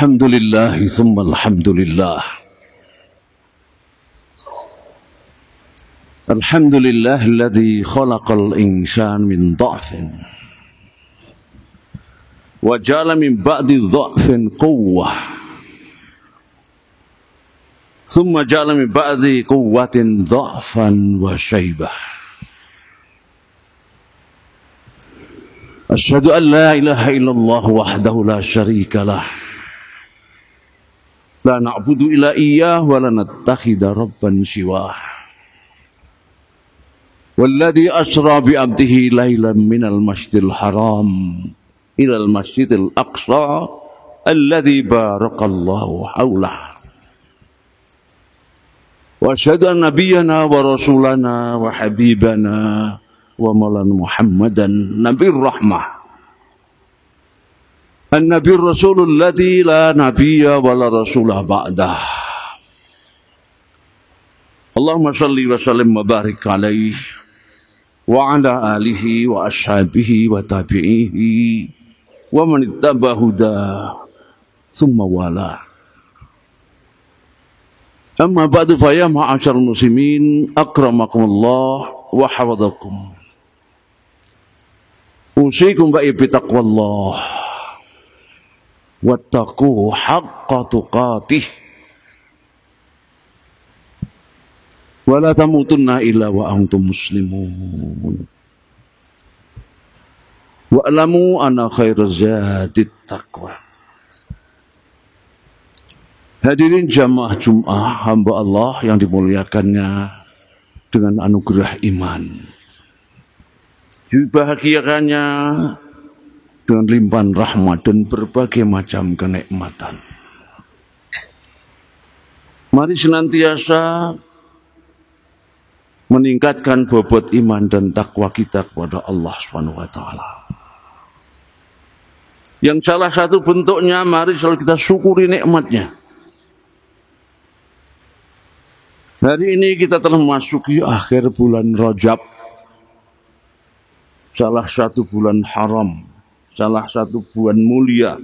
الحمد لله ثم الحمد لله الحمد لله الذي خلق الإنسان من ضعف وجعل من بعد ضعف قوة. ثم جعل من بعد قوة ضعفا وشيبة. أشهد أن لا إله إلا الله وحده لا شريك له. لا نعبد إلا إياه ولا نتخذ ربا سواه. والذي أسرى بعبده ليلا من المسجد الحرام إلى المسجد الأقصى الذي بارك الله حوله. وأشهد أن نبينا ورسولنا وحبيبنا ومولانا محمدا نبي الرحمة. النبي الرسول الذي لا نبي ولا رسول بعده. اللهم صل وسلم وبارك عليه وعلى آله وأصحابه وتابعيه ومن اتبع هداه ثم والاه. أما بعد فيا معاشر المسلمين أكرمكم الله وحفظكم. أوصيكم بأي بتقوى الله. wattaquhu haqqa tuqatih wa la tamutunna illa wa antum muslimun wa alamu anna khairu zati taqwa Hadirin jamaah Jum'ah hamba Allah yang dimuliakannya dengan anugerah iman. Dibahagiakannya dengan limpahan rahmat dan berbagai macam kenikmatan. Mari senantiasa meningkatkan bobot iman dan takwa kita kepada Allah Subhanahu wa taala. Yang salah satu bentuknya mari selalu kita syukuri nikmatnya. Hari ini kita telah memasuki akhir bulan Rajab. Salah satu bulan haram, salah satu bulan mulia.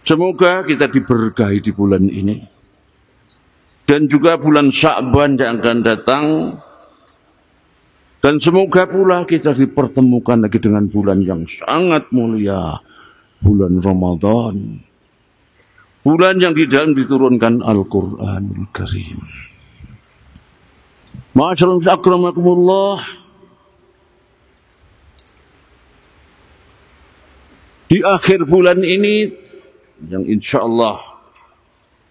Semoga kita diberkahi di bulan ini. Dan juga bulan Sya'ban yang akan datang. Dan semoga pula kita dipertemukan lagi dengan bulan yang sangat mulia. Bulan Ramadan Bulan yang di dalam diturunkan Al-Quranul Karim. Masyaallah akramakumullah. Di akhir bulan ini yang insya Allah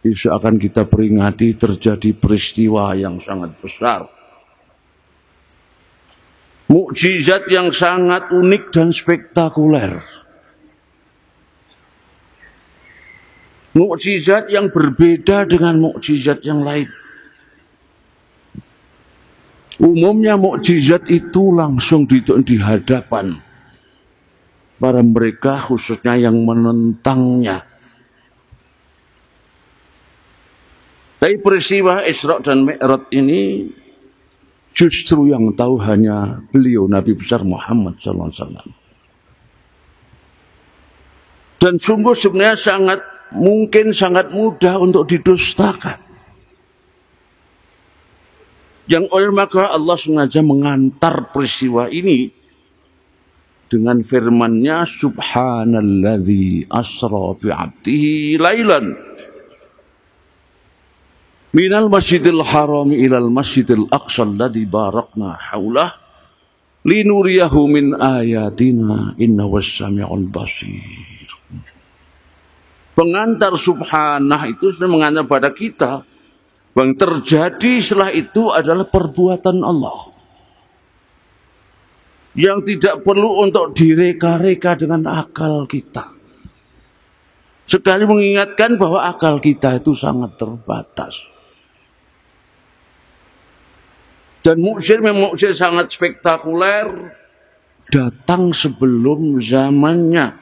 insya akan kita peringati terjadi peristiwa yang sangat besar. Mukjizat yang sangat unik dan spektakuler mukjizat yang berbeda dengan mukjizat yang lain. Umumnya mukjizat itu langsung di, di hadapan para mereka khususnya yang menentangnya. Tapi peristiwa Isra dan Mi'raj ini justru yang tahu hanya beliau Nabi besar Muhammad SAW. Dan sungguh sebenarnya sangat mungkin sangat mudah untuk didustakan. Yang oleh maka Allah sengaja mengantar peristiwa ini dengan firman-Nya subhanalladzi asra bi 'abdihi lailan minal masjidil haram ilal masjidil aqsa alladzi barakna haulah linuriyahu min ayatina innahu was-sami'ul basir. Pengantar subhanah itu sudah mengantar pada kita. Yang terjadi setelah itu adalah perbuatan Allah yang tidak perlu untuk direka-reka dengan akal kita. Sekali mengingatkan bahwa akal kita itu sangat terbatas. Dan mukjizat memang mukjizat sangat spektakuler datang sebelum zamannya.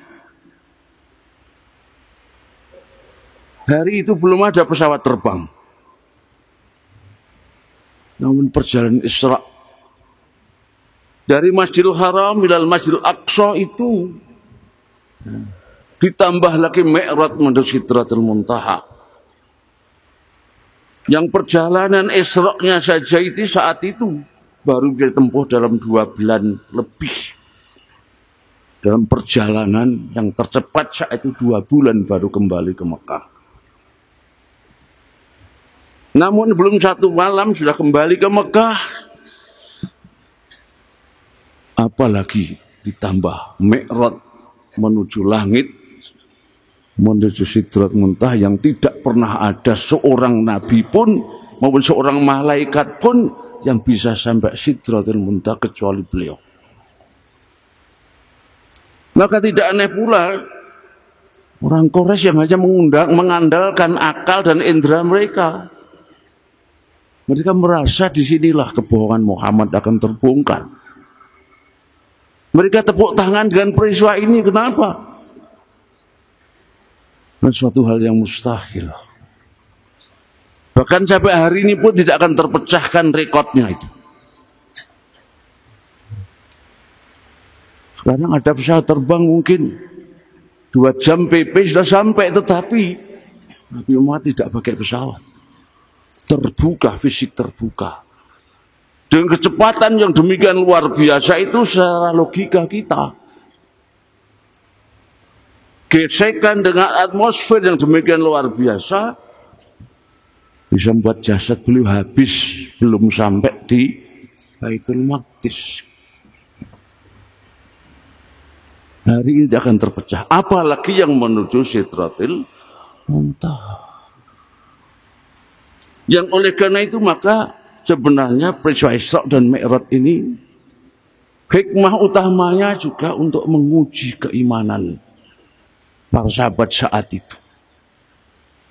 Hari itu belum ada pesawat terbang. Namun perjalanan Isra dari Masjidil Haram ilal Masjidil Aqsa itu Ditambah lagi Mi'raj menuju Sidratul Muntaha. Yang perjalanan Isra'nya saja itu saat itu baru ditempuh dalam dua bulan lebih. Dalam perjalanan yang tercepat saat itu dua bulan baru kembali ke Mekah. Namun belum satu malam sudah kembali ke Mekah. Apalagi ditambah Mi'raj menuju langit menuju sidrat muntah yang tidak pernah ada seorang nabi pun maupun seorang malaikat pun yang bisa sampai sidratul muntah kecuali beliau. Maka tidak aneh pula orang Quraisy yang hanya mengundang, mengandalkan akal dan indera mereka. Mereka merasa di sinilah kebohongan Muhammad akan terbongkar. Mereka tepuk tangan dengan peristiwa ini. Kenapa? Dan suatu hal yang mustahil. Bahkan sampai hari ini pun tidak akan terpecahkan rekodnya itu. Sekarang ada pesawat terbang mungkin dua jam PP sudah sampai tetapi Nabi Muhammad tidak pakai pesawat. Terbuka, fisik terbuka. Dengan kecepatan yang demikian luar biasa itu secara logika kita gesekan dengan atmosfer yang demikian luar biasa bisa membuat jasad beliau habis belum sampai di Baitul Maqdis. Hari ini akan terpecah. Apalagi yang menuju Sidratil Muntaha. Yang oleh karena itu maka sebenarnya peristiwa Isra dan Mi'raj ini hikmah utamanya juga untuk menguji keimanan para sahabat saat itu.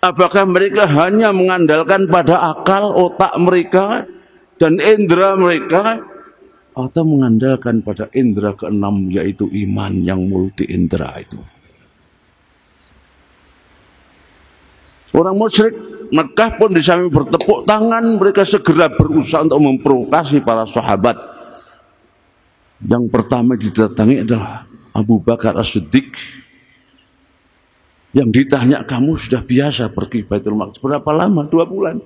Apakah mereka hanya mengandalkan pada akal, otak mereka, dan indera mereka, atau mengandalkan pada indera keenam, yaitu iman yang multi indera itu? Orang musyrik Mekah pun di samping bertepuk tangan, mereka segera berusaha untuk memprovokasi para sahabat. Yang pertama didatangi adalah Abu Bakar As-Siddiq yang ditanya kamu sudah biasa pergi Baitul Maqdis berapa lama? Dua bulan.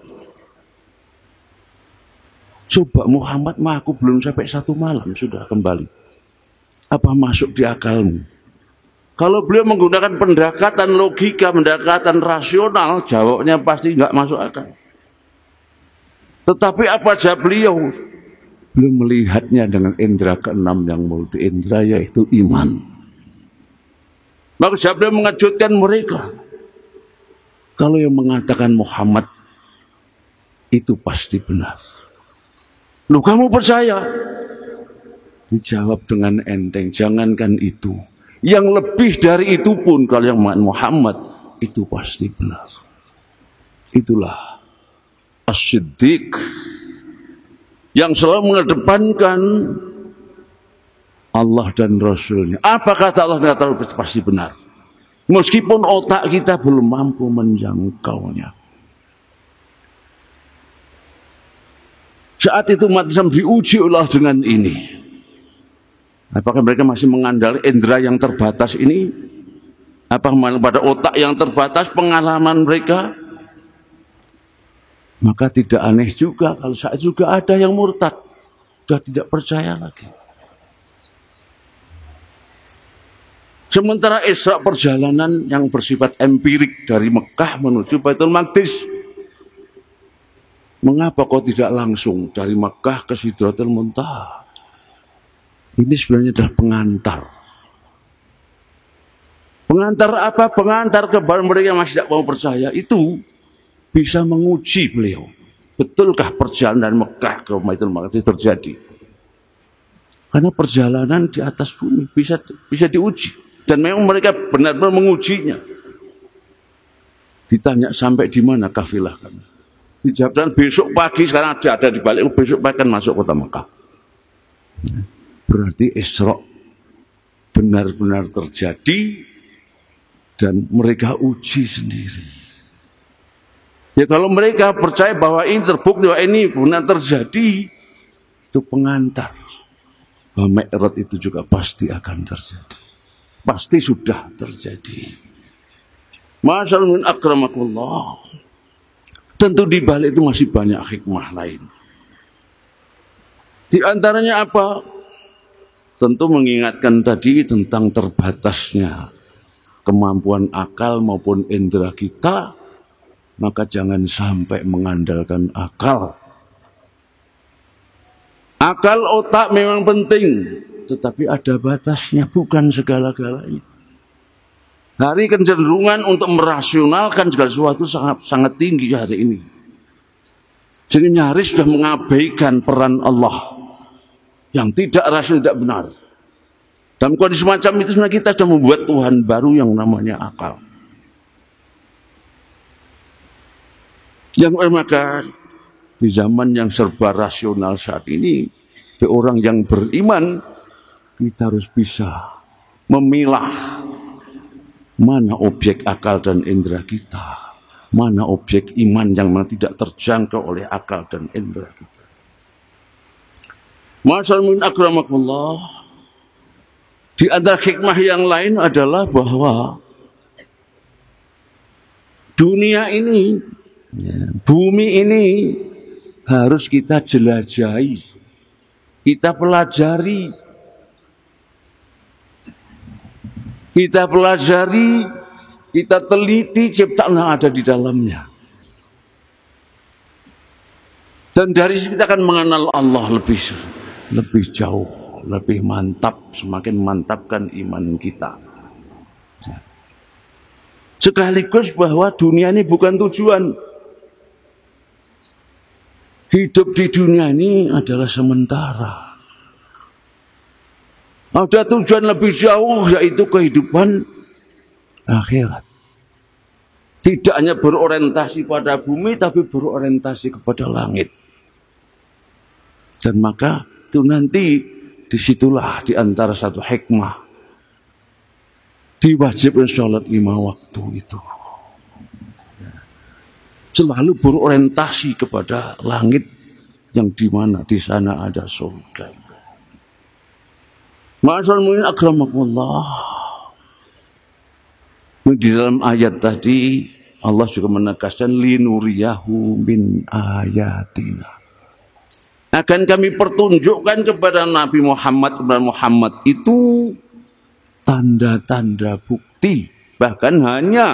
Coba Muhammad mah aku belum sampai satu malam sudah kembali. Apa masuk di akalmu? Kalau beliau menggunakan pendekatan logika, pendekatan rasional, jawabnya pasti nggak masuk akal. Tetapi apa jawab beliau? Beliau melihatnya dengan indera keenam yang multi indera yaitu iman. Maka siapa yang mengejutkan mereka? Kalau yang mengatakan Muhammad itu pasti benar. Lu kamu percaya? Dijawab dengan enteng, jangankan itu. Yang lebih dari itu pun kalau yang Muhammad itu pasti benar. Itulah as-siddiq yang selalu mengedepankan Allah dan Rasulnya. Apa kata Allah dan Rasul pasti benar. Meskipun otak kita belum mampu menjangkaunya. Saat itu umat diuji Allah dengan ini. Apakah mereka masih mengandalkan indera yang terbatas ini? Apa pada otak yang terbatas pengalaman mereka? Maka tidak aneh juga kalau saat juga ada yang murtad. Sudah tidak percaya lagi. Sementara Isra perjalanan yang bersifat empirik dari Mekah menuju Baitul Maqdis. Mengapa kok tidak langsung dari Mekah ke Sidratul Muntaha? Ini sebenarnya adalah pengantar. Pengantar apa? Pengantar kepada mereka yang masih tidak mau percaya itu bisa menguji beliau. Betulkah perjalanan Mekah ke Baitul Maqdis terjadi? Karena perjalanan di atas bumi bisa bisa diuji. Dan memang mereka benar-benar mengujinya. Ditanya sampai di mana kafilah kami. Dijawabkan besok pagi sekarang ada, di balik besok pagi kan masuk kota Mekah. Berarti Isra benar-benar terjadi dan mereka uji sendiri. Ya kalau mereka percaya bahwa ini terbukti bahwa ini benar terjadi, itu pengantar bahwa Mi'raj itu juga pasti akan terjadi. pasti sudah terjadi. Masyaallah. Tentu di balik itu masih banyak hikmah lain. Di antaranya apa? Tentu mengingatkan tadi tentang terbatasnya kemampuan akal maupun indera kita, maka jangan sampai mengandalkan akal. Akal otak memang penting, tetapi ada batasnya, bukan segala-galanya. Hari kecenderungan untuk merasionalkan segala sesuatu sangat sangat tinggi hari ini. Jadi nyaris sudah mengabaikan peran Allah yang tidak rasional tidak benar. Dalam kondisi semacam itu sebenarnya kita sudah membuat Tuhan baru yang namanya akal. Yang maka di zaman yang serba rasional saat ini, orang yang beriman kita harus bisa memilah mana objek akal dan indera kita, mana objek iman yang tidak terjangkau oleh akal dan indera kita. Masyaallah akramakullah. Di antara hikmah yang lain adalah bahwa dunia ini, ya, bumi ini harus kita jelajahi, kita pelajari, kita pelajari, kita teliti ciptaan yang ada di dalamnya. Dan dari situ kita akan mengenal Allah lebih lebih jauh lebih mantap, semakin mantapkan iman kita. Ya. Sekaligus bahwa dunia ini bukan tujuan. Hidup di dunia ini adalah sementara. Ada tujuan lebih jauh yaitu kehidupan akhirat. Tidak hanya berorientasi pada bumi tapi berorientasi kepada langit. Dan maka itu nanti Di situlah di antara satu hikmah diwajibkan sholat lima waktu itu. Selalu berorientasi kepada langit yang di mana di sana ada surga. Masyaallah akramakumullah. Di dalam ayat tadi Allah juga menegaskan linuriyahu min ayatina akan kami pertunjukkan kepada Nabi Muhammad kepada Muhammad itu tanda-tanda bukti. Bahkan hanya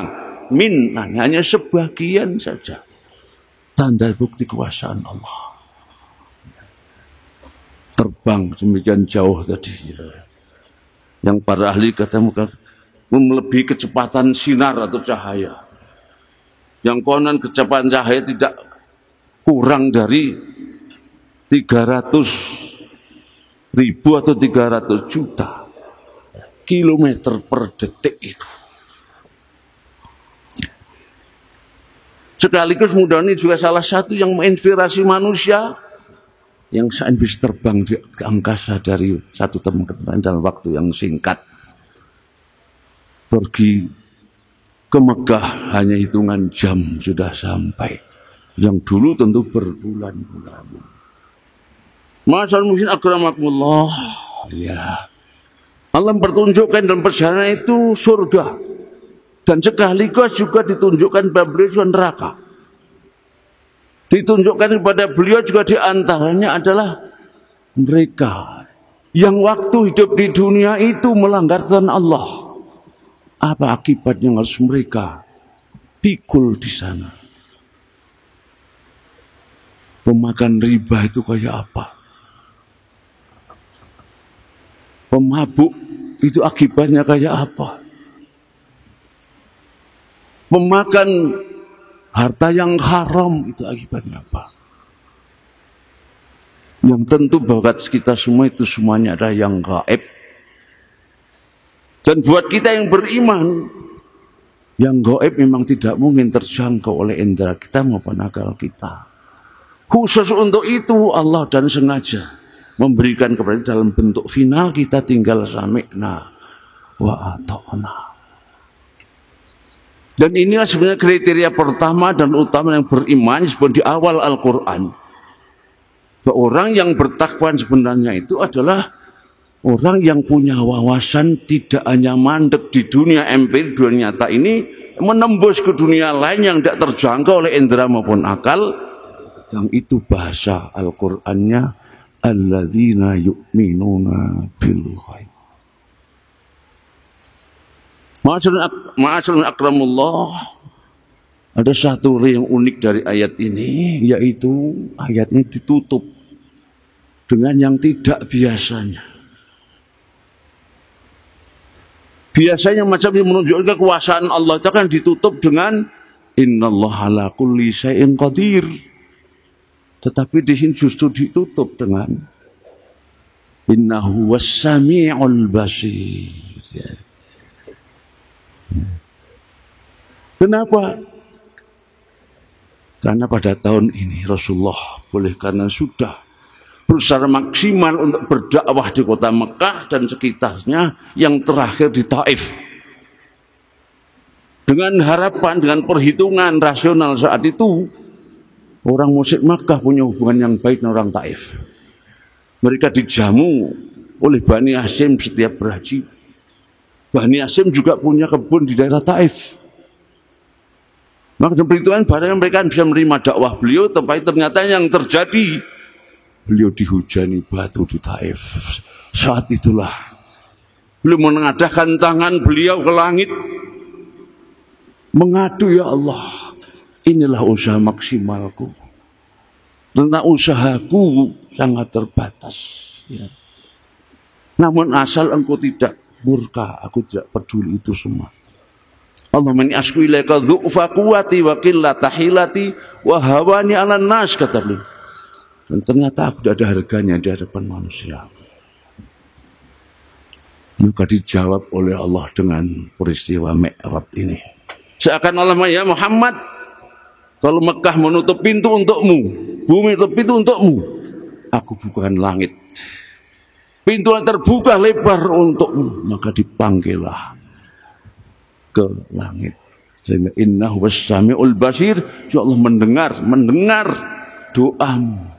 min hanya sebagian saja. Tanda bukti kekuasaan Allah. Terbang demikian jauh tadi. Yang para ahli kata melebihi kecepatan sinar atau cahaya. Yang konon kecepatan cahaya tidak kurang dari 300 ribu atau 300 juta kilometer per detik itu. Sekaligus mudah ini juga salah satu yang menginspirasi manusia yang saat bisa terbang di angkasa dari satu tempat ke lain dalam waktu yang singkat. Pergi ke Mekah hanya hitungan jam sudah sampai. Yang dulu tentu berbulan-bulan. Masal mungkin akramakumullah. Ya. Allah mempertunjukkan dalam perjalanan itu surga. Dan sekaligus juga ditunjukkan kepada beliau juga neraka. Ditunjukkan kepada beliau juga di antaranya adalah mereka yang waktu hidup di dunia itu melanggar Tuhan Allah. Apa akibatnya harus mereka pikul di sana? Pemakan riba itu kayak apa? Pemabuk itu akibatnya kayak apa? Memakan harta yang haram itu akibatnya apa? Yang tentu bakat kita semua itu semuanya ada yang gaib. Dan buat kita yang beriman, yang gaib memang tidak mungkin terjangkau oleh indera kita maupun akal kita. Khusus untuk itu Allah dan sengaja memberikan kepada dalam bentuk final kita tinggal sami'na wa ata'na. Dan inilah sebenarnya kriteria pertama dan utama yang beriman sebelum di awal Al-Quran. Orang yang bertakwa sebenarnya itu adalah Orang yang punya wawasan tidak hanya mandek di dunia empirik, dunia nyata ini, menembus ke dunia lain yang tidak terjangkau oleh indera maupun akal, yang itu bahasa Al-Qur'annya alladzina yu'minuna bil ghaib. Ma'asyiral akramullah. Ada satu yang unik dari ayat ini yaitu ayat ini ditutup dengan yang tidak biasanya. Biasanya macam yang menunjukkan kekuasaan Allah itu kan ditutup dengan Innallaha ala kulli syai'in qadir. Tetapi di sini justru ditutup dengan Innahu was-sami'ul basir. Ya. Kenapa? Karena pada tahun ini Rasulullah boleh karena sudah berusaha maksimal untuk berdakwah di kota Mekah dan sekitarnya yang terakhir di Taif. Dengan harapan, dengan perhitungan rasional saat itu, orang musyrik Mekah punya hubungan yang baik dengan orang Taif. Mereka dijamu oleh Bani Hasim setiap berhaji. Bani Hasim juga punya kebun di daerah Taif. Maka perhitungan barangnya mereka bisa menerima dakwah beliau, tapi ternyata yang terjadi beliau dihujani batu di Taif. Saat itulah beliau menengadahkan tangan beliau ke langit mengadu ya Allah inilah usaha maksimalku tentang usahaku sangat terbatas ya. namun asal engkau tidak murka aku tidak peduli itu semua Allah mani asku ilaika dhu'fa quwati wa qillata hilati wa hawani ala nas kata beliau dan ternyata aku tidak ada harganya di hadapan manusia. Maka dijawab oleh Allah dengan peristiwa Mi'raj ini. Seakan Allah ya Muhammad, kalau Mekah menutup pintu untukmu, bumi menutup pintu untukmu, aku bukan langit. Pintu yang terbuka lebar untukmu, maka dipanggillah ke langit. Innahu wassami'ul basir, ya Allah mendengar, mendengar doamu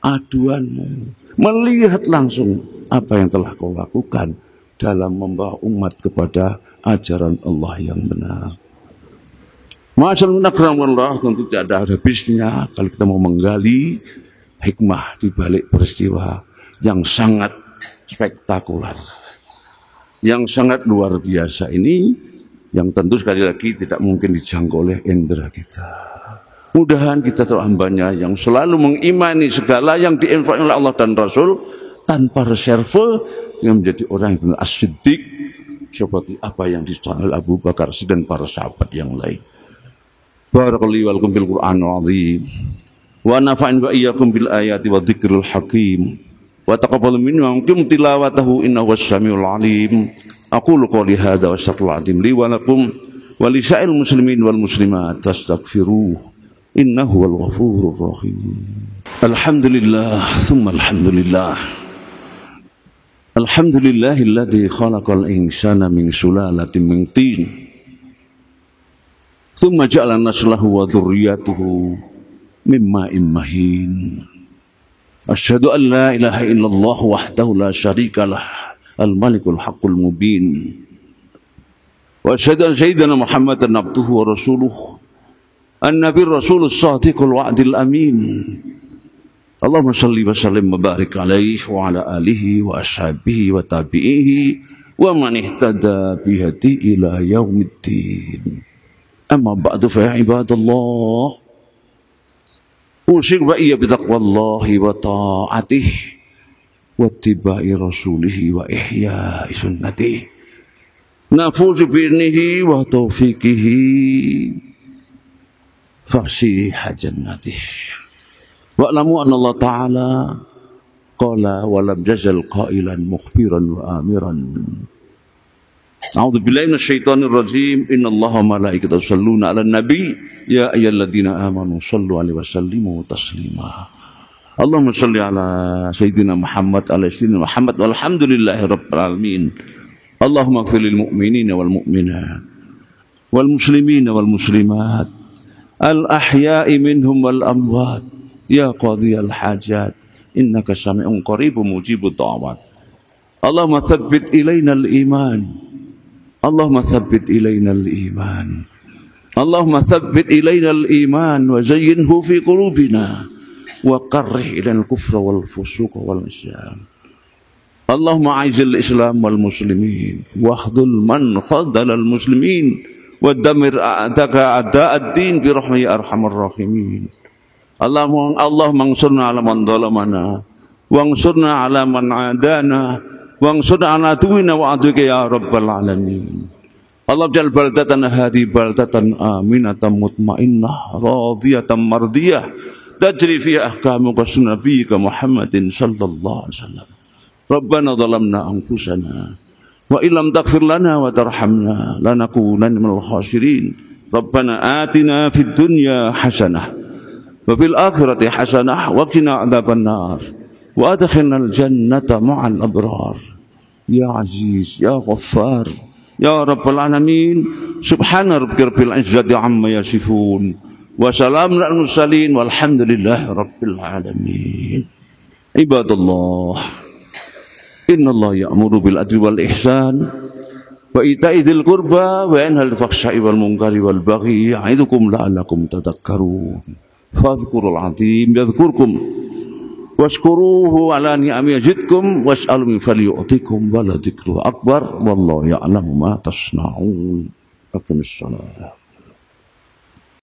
aduanmu. Melihat langsung apa yang telah kau lakukan dalam membawa umat kepada ajaran Allah yang benar. Masyaallah tentu tidak ada habisnya kalau kita mau menggali hikmah di balik peristiwa yang sangat spektakuler. Yang sangat luar biasa ini yang tentu sekali lagi tidak mungkin dijangkau oleh indera kita. Mudahan kita hambanya yang selalu mengimani segala yang diinfakkan oleh Allah dan Rasul tanpa reserve yang menjadi orang yang asyiddik seperti apa yang disampaikan Abu Bakar dan para sahabat yang lain. Barakallahu walakum bil Qur'an azim wa nafa'in wa iyyakum bil ayati wa dzikril hakim wa taqabbal minna wa tilawatahu innahu was-samiul alim. Aqulu qawli hadza wa astaghfirullahaladzim li wa lakum wa li muslimin wal muslimat fastaghfiruh إنه هو الغفور الرحيم الحمد لله ثم الحمد لله الحمد لله الذي خلق الإنسان من سلالة من طين ثم جعل نسله وذريته من ماء مهين. أشهد أن لا إله إلا الله وحده لا شريك له الملك الحق المبين. وأشهد أن سيدنا محمدا عبده ورسوله النبي الرسول الصادق الوعد الأمين. اللهم صل وسلم وبارك عليه وعلى آله وأصحابه وتابعيه ومن اهتدى بهدي إلى يوم الدين. أما بعد فيا عباد الله أوصيك وإيا بتقوى الله وطاعته واتباع رسوله وإحياء سنته نفوز بإذنه وتوفيقه فسيح جنته واعلموا أن الله تعالى قال ولم يزل قائلا مخبرا وآمرا أعوذ بالله من الشيطان الرجيم. إن الله وملائكته يصلون على النبي. يا أيها الذين آمنوا صلوا عليه وسلموا تسليما. اللهم صل على سيدنا محمد على سيدنا محمد والحمد لله رب العالمين. اللهم اغفر للمؤمنين والمؤمنات والمسلمين والمسلمات الأحياء منهم والأموات. يا قاضي الحاجات إنك سميع قريب مجيب الدعوات. اللهم ثبت إلينا الإيمان. اللهم ثبت إلينا الإيمان. اللهم ثبت إلينا الإيمان وزينه في قلوبنا وقره إلينا الكفر والفسوق والعصيان اللهم أعز الإسلام والمسلمين واخذل من خذل المسلمين ودمر أعداء أعداء الدين برحمة يا أرحم الراحمين. اللهم اللهم انصرنا على من ظلمنا وانصرنا على من عادانا وانصرنا على عدونا وعدوك يا رب العالمين. اللهم اجعل بلدتنا هذه بلدة آمنة مطمئنة راضية مرضية تجري فيها أحكامك وسنة نبيك محمد صلى الله عليه وسلم. ربنا ظلمنا أنفسنا وإن لم تغفر لنا وترحمنا لنكونن من الخاسرين. ربنا آتنا في الدنيا حسنة وفي الآخرة حسنة وقنا عذاب النار. وأدخلنا الجنة مع الأبرار. يا عزيز يا غفار يا رب العالمين. سبحان ربك رب العزة عما يصفون وسلام على المرسلين والحمد لله رب العالمين. عباد الله إن الله يأمر بالعدل والإحسان وإيتاء ذي القربى وينهى الفحشاء والمنكر والبغي يعظكم لعلكم تذكرون. فاذكروا العظيم يذكركم. واشكروه على نعم يجدكم واسألوا من فليعطيكم ولذكره أكبر والله يعلم ما تصنعون. أقم الصلاة.